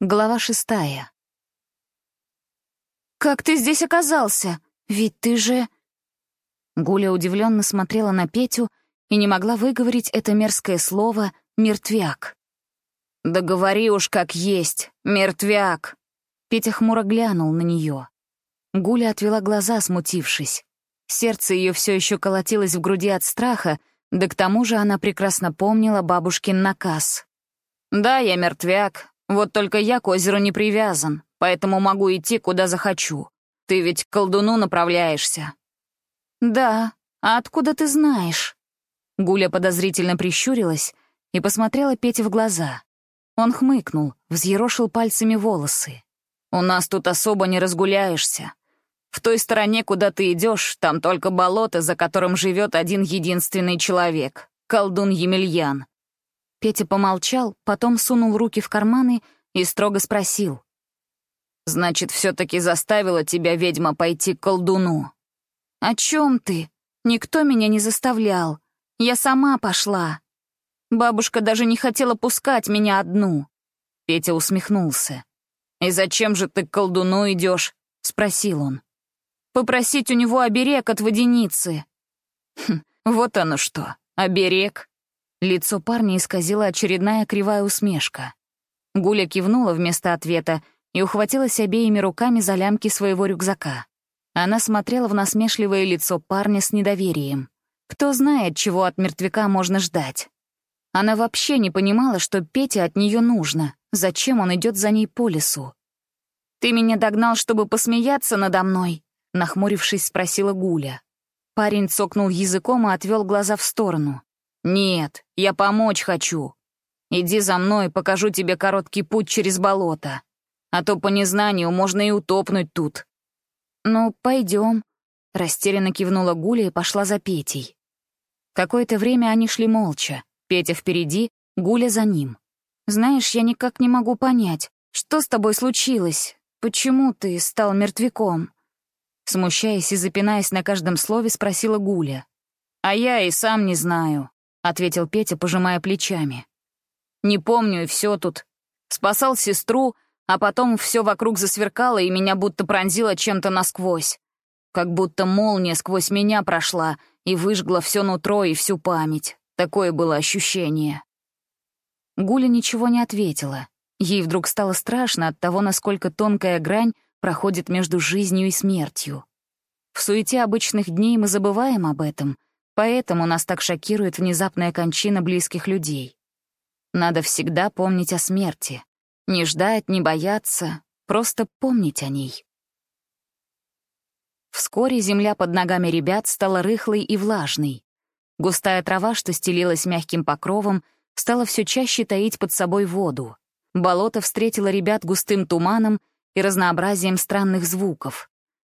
Глава шестая. «Как ты здесь оказался? Ведь ты же...» Гуля удивленно смотрела на Петю и не могла выговорить это мерзкое слово «мертвяк». «Да говори уж как есть, мертвяк!» Петя хмуро глянул на нее. Гуля отвела глаза, смутившись. Сердце ее все еще колотилось в груди от страха, да к тому же она прекрасно помнила бабушкин наказ. «Да, я мертвяк, вот только я к озеру не привязан, поэтому могу идти, куда захочу. Ты ведь к колдуну направляешься». «Да, а откуда ты знаешь?» Гуля подозрительно прищурилась и посмотрела Пете в глаза. Он хмыкнул, взъерошил пальцами волосы. «У нас тут особо не разгуляешься. В той стороне, куда ты идешь, там только болото, за которым живет один единственный человек — колдун Емельян. Петя помолчал, потом сунул руки в карманы и строго спросил. «Значит, все-таки заставила тебя ведьма пойти к колдуну?» «О чем ты? Никто меня не заставлял. Я сама пошла. Бабушка даже не хотела пускать меня одну». Петя усмехнулся. «И зачем же ты к колдуну идешь?» — спросил он. «Попросить у него оберег от водяницы». Хм, вот оно что, оберег. Лицо парня исказила очередная кривая усмешка. Гуля кивнула вместо ответа и ухватилась обеими руками за лямки своего рюкзака. Она смотрела в насмешливое лицо парня с недоверием. Кто знает, чего от мертвяка можно ждать. Она вообще не понимала, что Пете от нее нужно, зачем он идет за ней по лесу. «Ты меня догнал, чтобы посмеяться надо мной?» Нахмурившись, спросила Гуля. Парень цокнул языком и отвел глаза в сторону. «Нет, я помочь хочу. Иди за мной, покажу тебе короткий путь через болото. А то по незнанию можно и утопнуть тут». «Ну, пойдем», — растерянно кивнула Гуля и пошла за Петей. Какое-то время они шли молча. Петя впереди, Гуля за ним. «Знаешь, я никак не могу понять, что с тобой случилось? Почему ты стал мертвяком?» Смущаясь и запинаясь на каждом слове, спросила Гуля. «А я и сам не знаю», — ответил Петя, пожимая плечами. «Не помню, и все тут. Спасал сестру, а потом все вокруг засверкало, и меня будто пронзило чем-то насквозь. Как будто молния сквозь меня прошла и выжгла все нутро и всю память. Такое было ощущение». Гуля ничего не ответила. Ей вдруг стало страшно от того, насколько тонкая грань проходит между жизнью и смертью. В суете обычных дней мы забываем об этом — Поэтому нас так шокирует внезапная кончина близких людей. Надо всегда помнить о смерти. Не ждать, не бояться, просто помнить о ней. Вскоре земля под ногами ребят стала рыхлой и влажной. Густая трава, что стелилась мягким покровом, стала все чаще таить под собой воду. Болото встретило ребят густым туманом и разнообразием странных звуков.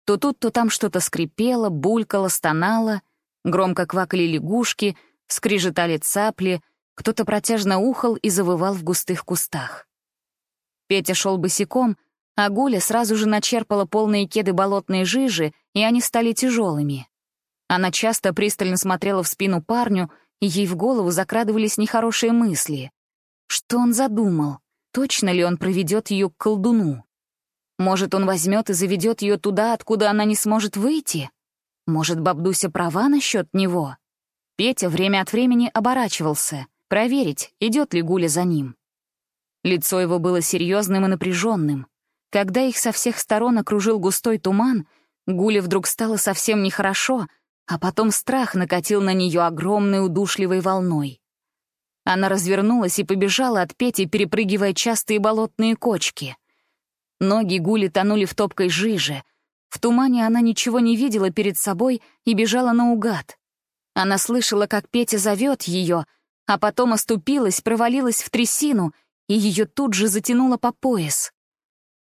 То тут, то там что-то скрипело, булькало, стонало, Громко квакали лягушки, скрижетали цапли, кто-то протяжно ухал и завывал в густых кустах. Петя шел босиком, а Гуля сразу же начерпала полные кеды болотной жижи, и они стали тяжелыми. Она часто пристально смотрела в спину парню, и ей в голову закрадывались нехорошие мысли. Что он задумал? Точно ли он проведет ее к колдуну? Может, он возьмет и заведет ее туда, откуда она не сможет выйти? Может, бабдуся права насчет него? Петя время от времени оборачивался, проверить, идет ли Гуля за ним. Лицо его было серьезным и напряженным. Когда их со всех сторон окружил густой туман, Гуле вдруг стало совсем нехорошо, а потом страх накатил на нее огромной удушливой волной. Она развернулась и побежала от Пети, перепрыгивая частые болотные кочки. Ноги Гули тонули в топкой жиже — в тумане она ничего не видела перед собой и бежала наугад. Она слышала, как Петя зовет ее, а потом оступилась, провалилась в трясину, и ее тут же затянуло по пояс.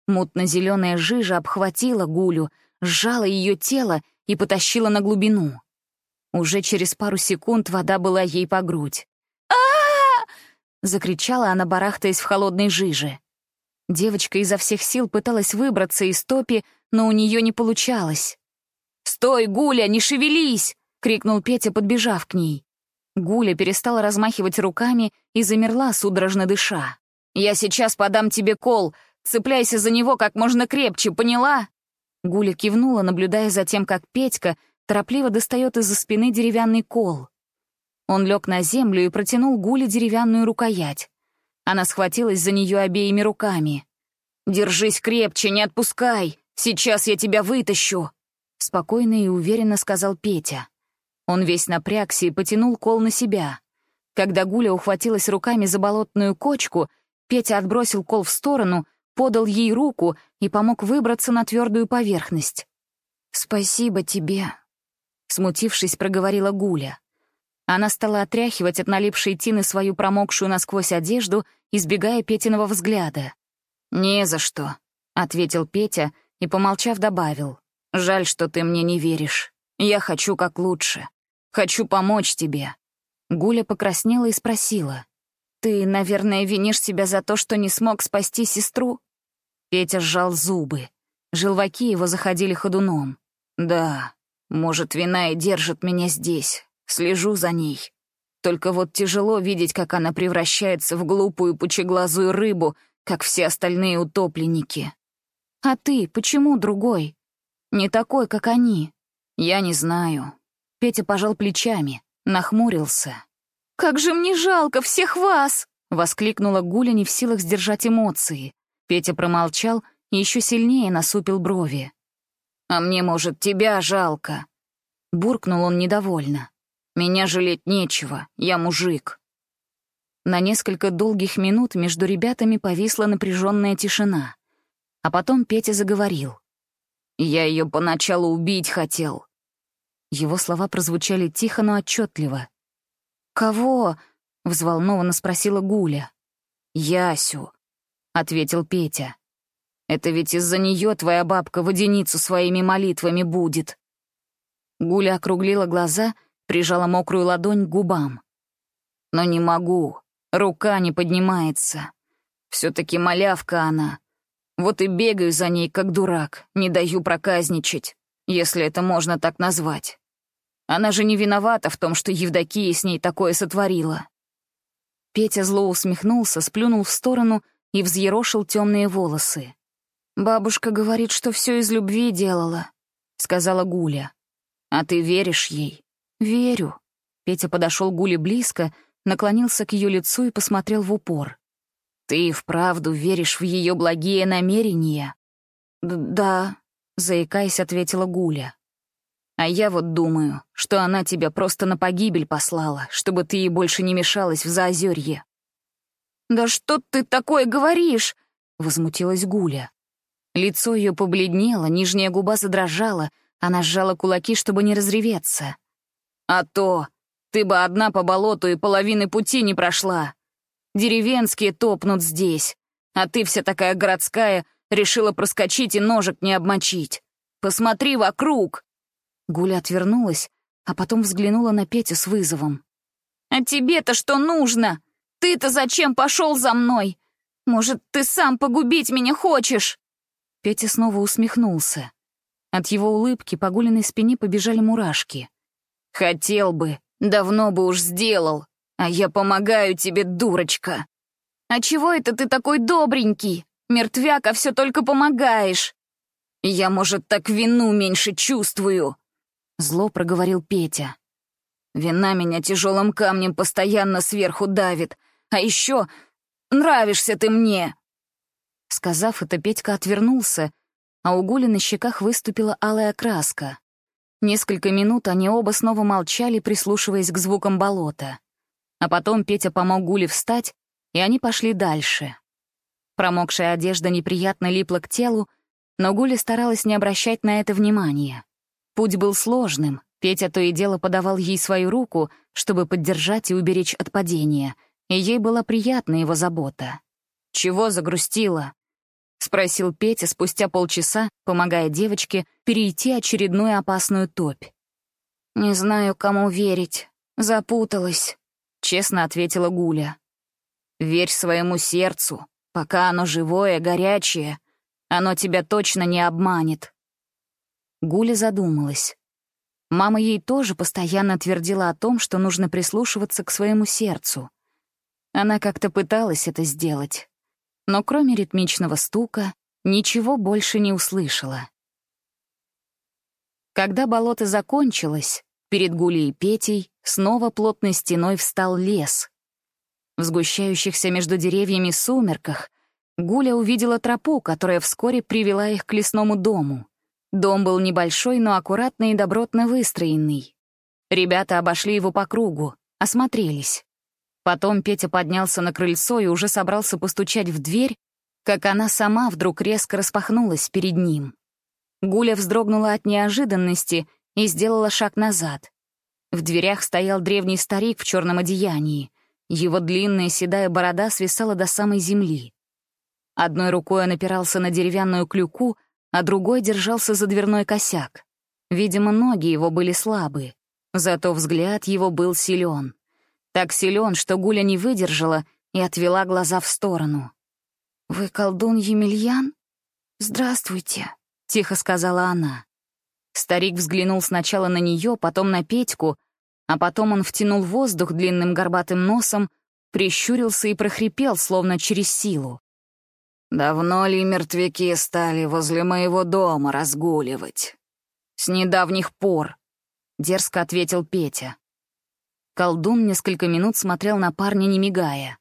Мутно-зеленая жижа обхватила Гулю, сжала ее тело и потащила на глубину. Уже через пару секунд вода была ей по грудь. а закричала она, барахтаясь в холодной жиже. Девочка изо всех сил пыталась выбраться из топи, но у нее не получалось. «Стой, Гуля, не шевелись!» — крикнул Петя, подбежав к ней. Гуля перестала размахивать руками и замерла, судорожно дыша. Я сейчас подам тебе кол. Цепляйся за него как можно крепче, поняла?» Гуля кивнула, наблюдая за тем, как Петька торопливо достает из-за спины деревянный кол. Он лег на землю и протянул Гуле деревянную рукоять. Она схватилась за нее обеими руками. «Держись крепче, не отпускай! Сейчас я тебя вытащу!» Спокойно и уверенно сказал Петя. Он весь напрягся и потянул кол на себя. Когда Гуля ухватилась руками за болотную кочку, Петя отбросил кол в сторону, подал ей руку и помог выбраться на твердую поверхность. «Спасибо тебе», — смутившись, проговорила Гуля. Она стала отряхивать от налипшей тины свою промокшую насквозь одежду, избегая Петиного взгляда. «Не за что», — ответил Петя и, помолчав, добавил. «Жаль, что ты мне не веришь. Я хочу как лучше. Хочу помочь тебе». Гуля покраснела и спросила. «Ты, наверное, винишь себя за то, что не смог спасти сестру?» Петя сжал зубы. Желваки его заходили ходуном. «Да, может, вина и держит меня здесь. Слежу за ней. Только вот тяжело видеть, как она превращается в глупую пучеглазую рыбу, как все остальные утопленники. А ты почему другой? Не такой, как они. Я не знаю. Петя пожал плечами, нахмурился. «Как же мне жалко всех вас!» — воскликнула Гуля, не в силах сдержать эмоции. Петя промолчал и еще сильнее насупил брови. «А мне, может, тебя жалко?» Буркнул он недовольно. «Меня жалеть нечего, я мужик». На несколько долгих минут между ребятами повисла напряженная тишина. А потом Петя заговорил. «Я ее поначалу убить хотел». Его слова прозвучали тихо, но отчетливо. «Кого?» — взволнованно спросила Гуля. «Ясю», — ответил Петя. «Это ведь из-за нее твоя бабка водяницу своими молитвами будет». Гуля округлила глаза, прижала мокрую ладонь к губам. «Но не могу. Рука не поднимается. Все-таки малявка она. Вот и бегаю за ней, как дурак, не даю проказничать, если это можно так назвать. Она же не виновата в том, что Евдокия с ней такое сотворила». Петя зло усмехнулся, сплюнул в сторону и взъерошил темные волосы. «Бабушка говорит, что все из любви делала», — сказала Гуля. «А ты веришь ей?» «Верю». Петя подошел Гуле близко, наклонился к ее лицу и посмотрел в упор. «Ты вправду веришь в ее благие намерения?» «Да», — заикаясь, ответила Гуля. «А я вот думаю, что она тебя просто на погибель послала, чтобы ты ей больше не мешалась в Заозерье». «Да что ты такое говоришь?» — возмутилась Гуля. Лицо ее побледнело, нижняя губа задрожала, она сжала кулаки, чтобы не разреветься. «А то! Ты бы одна по болоту и половины пути не прошла. Деревенские топнут здесь, а ты вся такая городская, решила проскочить и ножек не обмочить. Посмотри вокруг!» Гуля отвернулась, а потом взглянула на Петю с вызовом. «А тебе-то что нужно? Ты-то зачем пошел за мной? Может, ты сам погубить меня хочешь?» Петя снова усмехнулся. От его улыбки по Гулиной спине побежали мурашки. «Хотел бы, Давно бы уж сделал. А я помогаю тебе, дурочка. А чего это ты такой добренький? Мертвяк, а все только помогаешь. Я, может, так вину меньше чувствую. Зло проговорил Петя. Вина меня тяжелым камнем постоянно сверху давит. А еще нравишься ты мне. Сказав это, Петька отвернулся, а у Гули на щеках выступила алая краска. Несколько минут они оба снова молчали, прислушиваясь к звукам болота. А потом Петя помог Гуле встать, и они пошли дальше. Промокшая одежда неприятно липла к телу, но Гуля старалась не обращать на это внимания. Путь был сложным, Петя то и дело подавал ей свою руку, чтобы поддержать и уберечь от падения, и ей была приятна его забота. «Чего загрустила?» — спросил Петя спустя полчаса, помогая девочке перейти очередную опасную топь. «Не знаю, кому верить. Запуталась», — честно ответила Гуля. «Верь своему сердцу. Пока оно живое, горячее, оно тебя точно не обманет». Гуля задумалась. Мама ей тоже постоянно твердила о том, что нужно прислушиваться к своему сердцу. Она как-то пыталась это сделать, но кроме ритмичного стука ничего больше не услышала. Когда болото закончилось, перед Гулей и Петей снова плотной стеной встал лес. В сгущающихся между деревьями сумерках Гуля увидела тропу, которая вскоре привела их к лесному дому. Дом был небольшой, но аккуратно и добротно выстроенный. Ребята обошли его по кругу, осмотрелись. Потом Петя поднялся на крыльцо и уже собрался постучать в дверь, как она сама вдруг резко распахнулась перед ним. Гуля вздрогнула от неожиданности и сделала шаг назад. В дверях стоял древний старик в черном одеянии. Его длинная седая борода свисала до самой земли. Одной рукой он опирался на деревянную клюку, а другой держался за дверной косяк. Видимо, ноги его были слабые, зато взгляд его был силен. Так силен, что Гуля не выдержала и отвела глаза в сторону. «Вы колдун Емельян? Здравствуйте», — тихо сказала она. Старик взглянул сначала на нее, потом на Петьку, а потом он втянул воздух длинным горбатым носом, прищурился и прохрипел, словно через силу. «Давно ли мертвяки стали возле моего дома разгуливать?» «С недавних пор», — дерзко ответил Петя. Колдун несколько минут смотрел на парня, не мигая.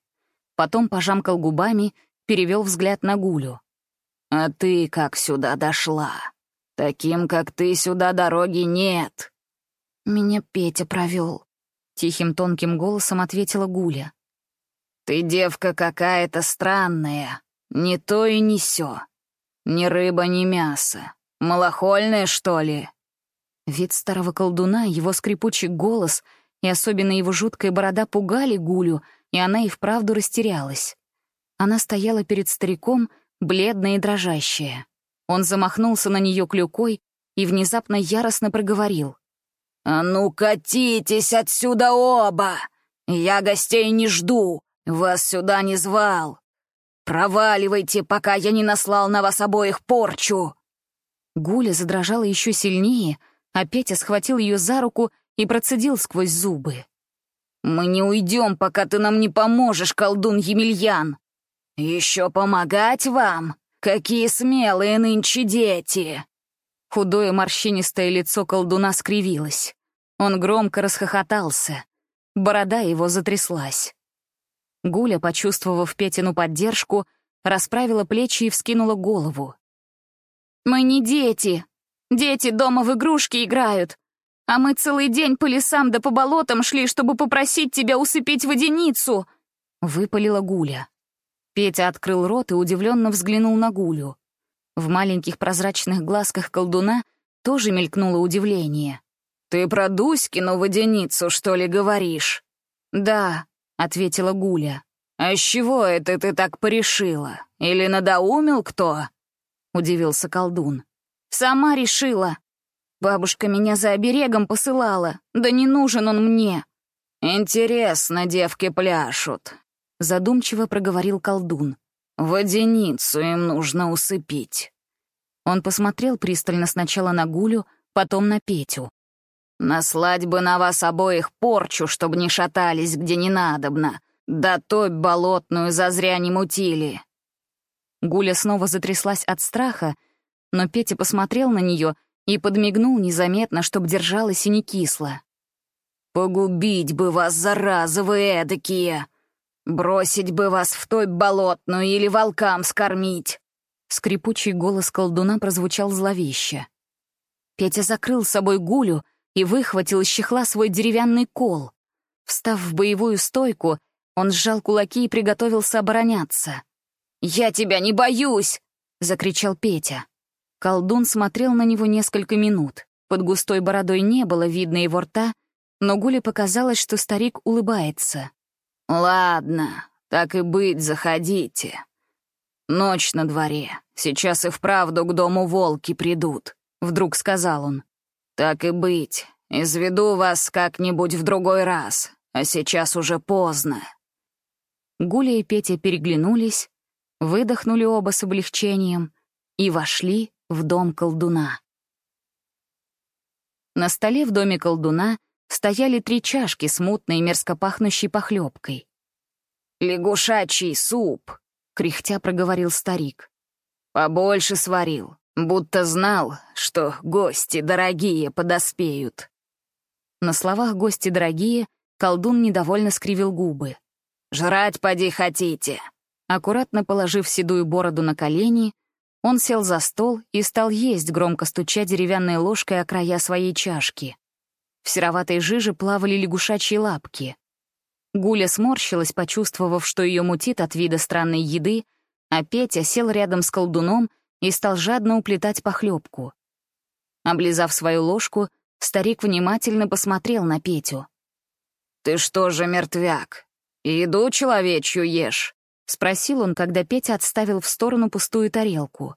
Потом пожамкал губами, перевел взгляд на Гулю. «А ты как сюда дошла? Таким, как ты, сюда дороги нет». «Меня Петя провел», — тихим тонким голосом ответила Гуля. «Ты девка какая-то странная», «Не то и не сё. Ни рыба, ни мясо. Малохольное, что ли?» Вид старого колдуна, его скрипучий голос и особенно его жуткая борода пугали Гулю, и она и вправду растерялась. Она стояла перед стариком, бледная и дрожащая. Он замахнулся на нее клюкой и внезапно яростно проговорил. «А ну, катитесь отсюда оба! Я гостей не жду, вас сюда не звал. «Проваливайте, пока я не наслал на вас обоих порчу!» Гуля задрожала еще сильнее, а Петя схватил ее за руку и процедил сквозь зубы. «Мы не уйдем, пока ты нам не поможешь, колдун Емельян! Еще помогать вам? Какие смелые нынче дети!» Худое морщинистое лицо колдуна скривилось. Он громко расхохотался. Борода его затряслась. Гуля, почувствовав Петину поддержку, расправила плечи и вскинула голову. «Мы не дети. Дети дома в игрушки играют. А мы целый день по лесам да по болотам шли, чтобы попросить тебя усыпить водяницу!» — выпалила Гуля. Петя открыл рот и удивленно взглянул на Гулю. В маленьких прозрачных глазках колдуна тоже мелькнуло удивление. «Ты про Дуськину водяницу, что ли, говоришь?» «Да», ответила Гуля. «А с чего это ты так порешила? Или надоумил кто?» — удивился колдун. «Сама решила. Бабушка меня за оберегом посылала. Да не нужен он мне». «Интересно, девки пляшут», — задумчиво проговорил колдун. «Водяницу им нужно усыпить». Он посмотрел пристально сначала на Гулю, потом на Петю. Наслать бы на вас обоих порчу, чтобы не шатались, где не надобно. Да топь болотную зазря не мутили». Гуля снова затряслась от страха, но Петя посмотрел на нее и подмигнул незаметно, чтоб держалась и не кисло. «Погубить бы вас, заразы вы эдакие! Бросить бы вас в той болотную или волкам скормить!» Скрипучий голос колдуна прозвучал зловеще. Петя закрыл собой Гулю, и выхватил из чехла свой деревянный кол. Встав в боевую стойку, он сжал кулаки и приготовился обороняться. «Я тебя не боюсь!» — закричал Петя. Колдун смотрел на него несколько минут. Под густой бородой не было видно его рта, но Гуле показалось, что старик улыбается. «Ладно, так и быть, заходите. Ночь на дворе. Сейчас и вправду к дому волки придут», — вдруг сказал он. «Так и быть. Изведу вас как-нибудь в другой раз, а сейчас уже поздно». Гуля и Петя переглянулись, выдохнули оба с облегчением и вошли в дом колдуна. На столе в доме колдуна стояли три чашки с мутной мерзко пахнущей похлебкой. «Лягушачий суп», — кряхтя проговорил старик. «Побольше сварил, будто знал, что гости дорогие подоспеют». На словах «гости дорогие» колдун недовольно скривил губы. «Жрать поди хотите!» Аккуратно положив седую бороду на колени, он сел за стол и стал есть, громко стуча деревянной ложкой о края своей чашки. В сероватой жиже плавали лягушачьи лапки. Гуля сморщилась, почувствовав, что ее мутит от вида странной еды, а Петя сел рядом с колдуном и стал жадно уплетать похлебку. Облизав свою ложку, старик внимательно посмотрел на Петю. «Ты что же, мертвяк, еду человечью ешь?» — спросил он, когда Петя отставил в сторону пустую тарелку.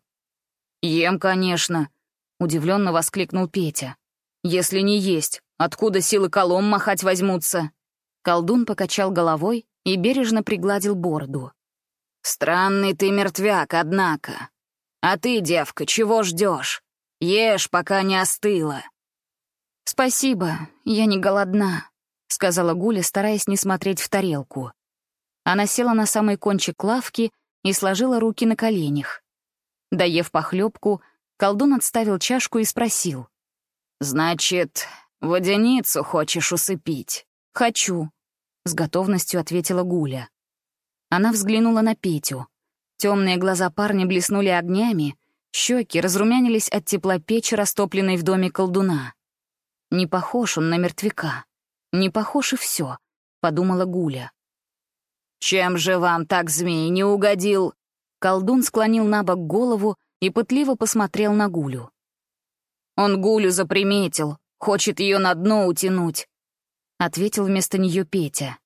«Ем, конечно», — удивленно воскликнул Петя. «Если не есть, откуда силы колом махать возьмутся?» Колдун покачал головой и бережно пригладил бороду. «Странный ты мертвяк, однако. А ты, девка, чего ждешь? Ешь, пока не остыла». «Спасибо, я не голодна», — сказала Гуля, стараясь не смотреть в тарелку. Она села на самый кончик лавки и сложила руки на коленях. Доев похлебку, колдун отставил чашку и спросил. «Значит, водяницу хочешь усыпить?» «Хочу», — с готовностью ответила Гуля. Она взглянула на Петю. Темные глаза парня блеснули огнями, щеки разрумянились от тепла печи, растопленной в доме колдуна. «Не похож он на мертвяка. Не похож и все», — подумала Гуля. «Чем же вам так змей не угодил?» Колдун склонил на бок голову и пытливо посмотрел на Гулю. «Он Гулю заприметил, хочет ее на дно утянуть», — ответил вместо нее Петя.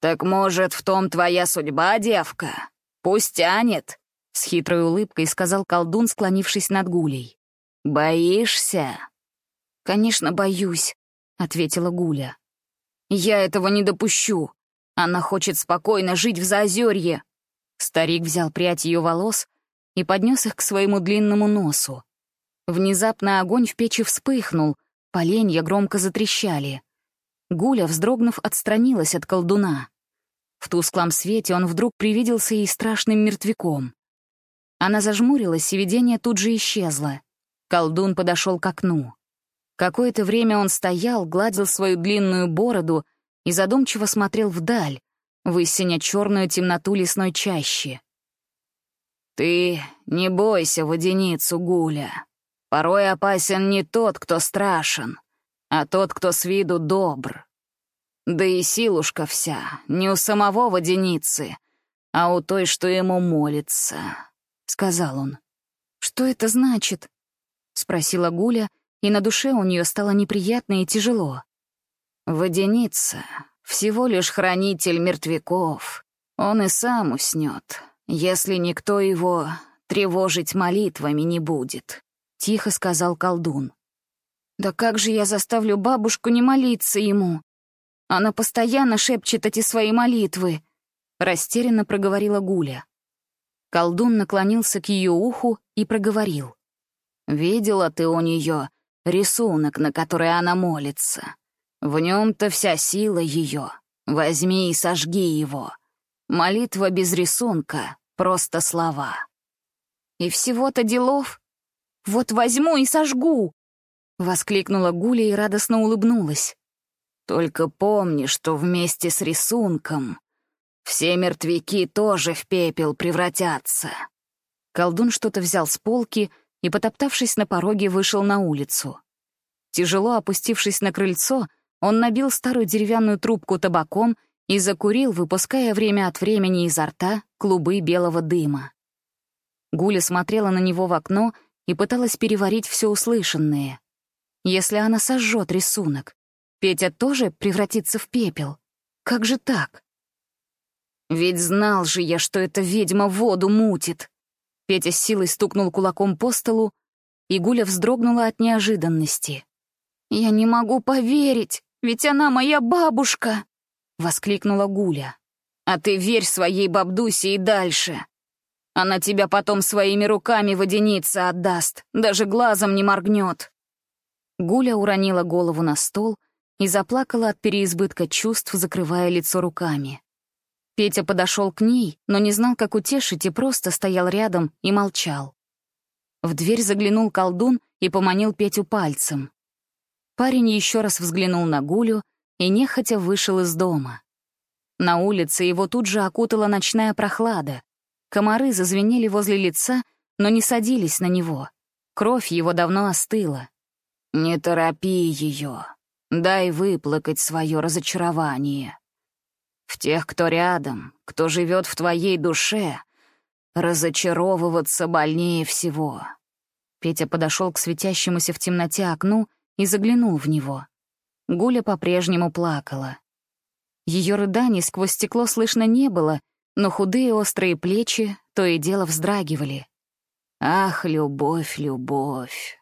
«Так, может, в том твоя судьба, девка? Пусть тянет», — с хитрой улыбкой сказал колдун, склонившись над Гулей. «Боишься?» «Конечно, боюсь», — ответила Гуля. «Я этого не допущу. Она хочет спокойно жить в Заозерье. Старик взял прядь ее волос и поднес их к своему длинному носу. Внезапно огонь в печи вспыхнул, поленья громко затрещали. Гуля, вздрогнув, отстранилась от колдуна. В тусклом свете он вдруг привиделся ей страшным мертвяком. Она зажмурилась, и видение тут же исчезло. Колдун подошел к окну. Какое-то время он стоял, гладил свою длинную бороду — и задумчиво смотрел вдаль, в сине-черную темноту лесной чащи. «Ты не бойся водяницу, Гуля. Порой опасен не тот, кто страшен, а тот, кто с виду добр. Да и силушка вся не у самого водяницы, а у той, что ему молится», — сказал он. «Что это значит?» — спросила Гуля, и на душе у нее стало неприятно и тяжело. Водяница — всего лишь хранитель мертвяков. Он и сам уснет, если никто его тревожить молитвами не будет», — тихо сказал колдун. «Да как же я заставлю бабушку не молиться ему? Она постоянно шепчет эти свои молитвы», — растерянно проговорила Гуля. Колдун наклонился к ее уху и проговорил. «Видела ты у нее рисунок, на который она молится?» В нем-то вся сила ее. Возьми и сожги его. Молитва без рисунка, просто слова. И всего-то делов? Вот возьму и сожгу! Воскликнула Гуля и радостно улыбнулась. Только помни, что вместе с рисунком все мертвяки тоже в пепел превратятся. Колдун что-то взял с полки и, потоптавшись на пороге, вышел на улицу. Тяжело опустившись на крыльцо, он набил старую деревянную трубку табаком и закурил, выпуская время от времени изо рта клубы белого дыма. Гуля смотрела на него в окно и пыталась переварить все услышанное. Если она сожжет рисунок, Петя тоже превратится в пепел. Как же так? Ведь знал же я, что эта ведьма воду мутит. Петя с силой стукнул кулаком по столу, и Гуля вздрогнула от неожиданности. «Я не могу поверить!» Ведь она моя бабушка!» — воскликнула Гуля. «А ты верь своей бабдусе и дальше. Она тебя потом своими руками водяница отдаст, даже глазом не моргнет». Гуля уронила голову на стол и заплакала от переизбытка чувств, закрывая лицо руками. Петя подошел к ней, но не знал, как утешить, и просто стоял рядом и молчал. В дверь заглянул колдун и поманил Петю пальцем. Парень еще раз взглянул на Гулю и нехотя вышел из дома. На улице его тут же окутала ночная прохлада. Комары зазвенели возле лица, но не садились на него. Кровь его давно остыла. «Не торопи ее. Дай выплакать свое разочарование. В тех, кто рядом, кто живет в твоей душе, разочаровываться больнее всего». Петя подошел к светящемуся в темноте окну и заглянул в него. Гуля по-прежнему плакала. Ее рыданий сквозь стекло слышно не было, но худые острые плечи то и дело вздрагивали. Ах, любовь, любовь!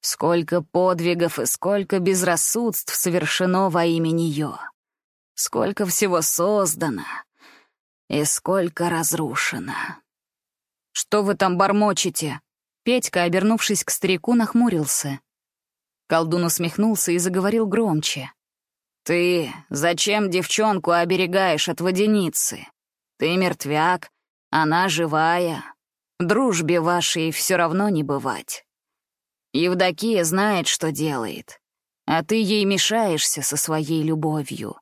Сколько подвигов и сколько безрассудств совершено во имя нее! Сколько всего создано и сколько разрушено! «Что вы там бормочете?» Петька, обернувшись к старику, нахмурился. Колдун усмехнулся и заговорил громче. «Ты зачем девчонку оберегаешь от водяницы? Ты мертвяк, она живая, Дружбе вашей все равно не бывать. Евдокия знает, что делает, а ты ей мешаешься со своей любовью».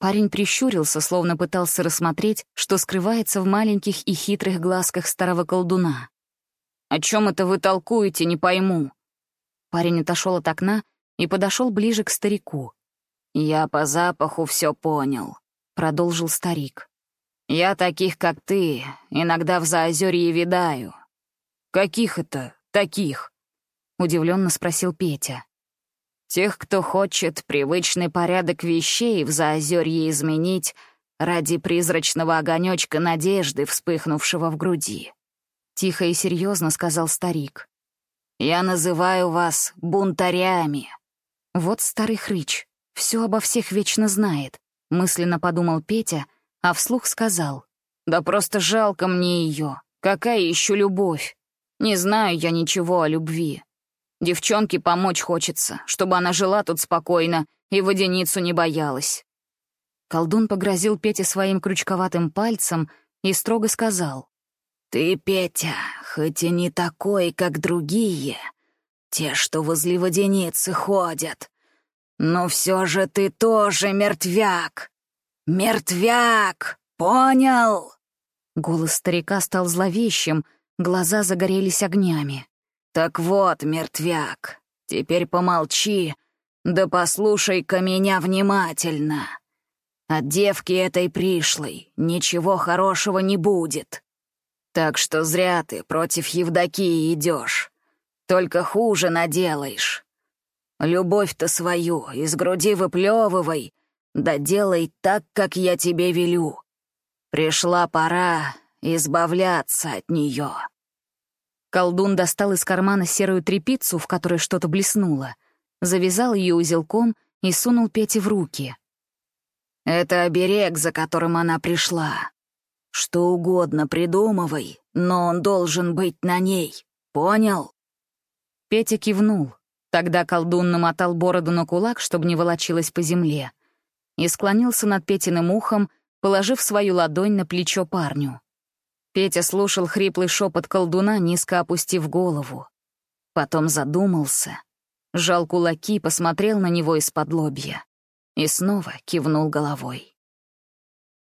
Парень прищурился, словно пытался рассмотреть, что скрывается в маленьких и хитрых глазках старого колдуна. «О чем это вы толкуете, не пойму?» Парень отошел от окна и подошел ближе к старику. «Я по запаху все понял», — продолжил старик. Я таких, как ты, иногда в Заозерье видаю. Каких это таких? Удивленно спросил Петя. Тех, кто хочет привычный порядок вещей в Заозерье изменить ради призрачного огонечка надежды, вспыхнувшего в груди. Тихо и серьезно сказал старик. «Я называю вас бунтарями». Вот старый хрыч, все обо всех вечно знает, мысленно подумал Петя — а вслух сказал, «Да просто жалко мне ее. Какая еще любовь? Не знаю я ничего о любви. Девчонке помочь хочется, чтобы она жила тут спокойно и водяницу не боялась». Колдун погрозил Пете своим крючковатым пальцем и строго сказал, «Ты, Петя, хоть и не такой, как другие, те, что возле водяницы ходят, но все же ты тоже мертвяк. «Мертвяк! Понял?» Голос старика стал зловещим, глаза загорелись огнями. «Так вот, мертвяк, теперь помолчи, да послушай-ка меня внимательно. От девки этой пришлой ничего хорошего не будет. Так что зря ты против Евдокии идешь, только хуже наделаешь. Любовь-то свою из груди выплевывай — да делай так, как я тебе велю. Пришла пора избавляться от нее. Колдун достал из кармана серую трепицу, в которой что-то блеснуло, завязал ее узелком и сунул Пете в руки. «Это оберег, за которым она пришла. Что угодно придумывай, но он должен быть на ней. Понял?» Петя кивнул. Тогда колдун намотал бороду на кулак, чтобы не волочилась по земле — и склонился над Петиным ухом, положив свою ладонь на плечо парню. Петя слушал хриплый шепот колдуна, низко опустив голову. Потом задумался, сжал кулаки, посмотрел на него из-под лобья и снова кивнул головой.